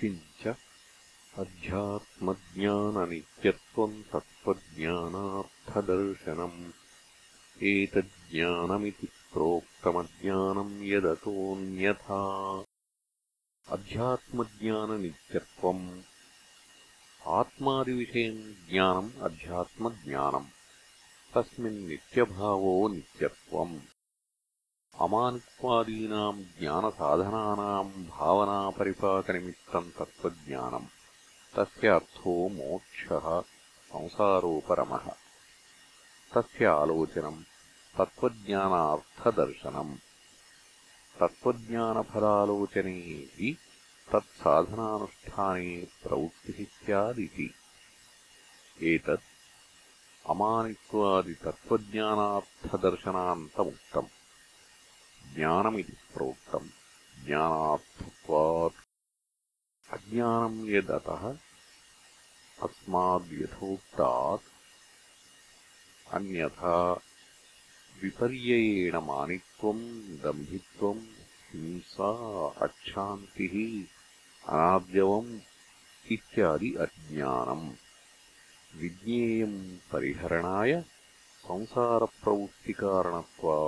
किञ्च अध्यात्मज्ञाननित्यत्वम् तत्त्वज्ञानार्थदर्शनम् एतज्ज्ञानमिति प्रोक्तमज्ञानम् यदतोऽन्यथा अध्यात्मज्ञाननित्यत्वम् आत्मादिविषयम् ज्ञानम् अध्यात्मज्ञानम् तस्मिन्नित्यभावो नित्यत्वम् अमानित्वादीनाम् ज्ञानसाधनानाम् भावनापरिपाकनिमित्तम् तत्त्वज्ञानम् तस्य अर्थो मोक्षः संसारोपरमः तस्य आलोचनम् तत्त्वज्ञानार्थदर्शनम् तत्त्वज्ञानफलालोचने हि तत्साधनानुष्ठाने प्रवृत्तिः स्यादिति एतत् अमानित्वादितत्त्वज्ञानार्थदर्शनान्तमुक्तम् ज्ञानमिति प्रोक्तम्। ज्ञानार्थत्वात् अज्ञानम् यदतः अस्माद्यथोक्तात् अन्यथा विपर्ययेण मानित्वम् दम्भित्वम् हिंसा अक्षान्तिः अनाद्यवम् इत्यादि अज्ञानम्। विज्ञेयम् परिहरणाय संसारप्रवृत्तिकारणत्वात्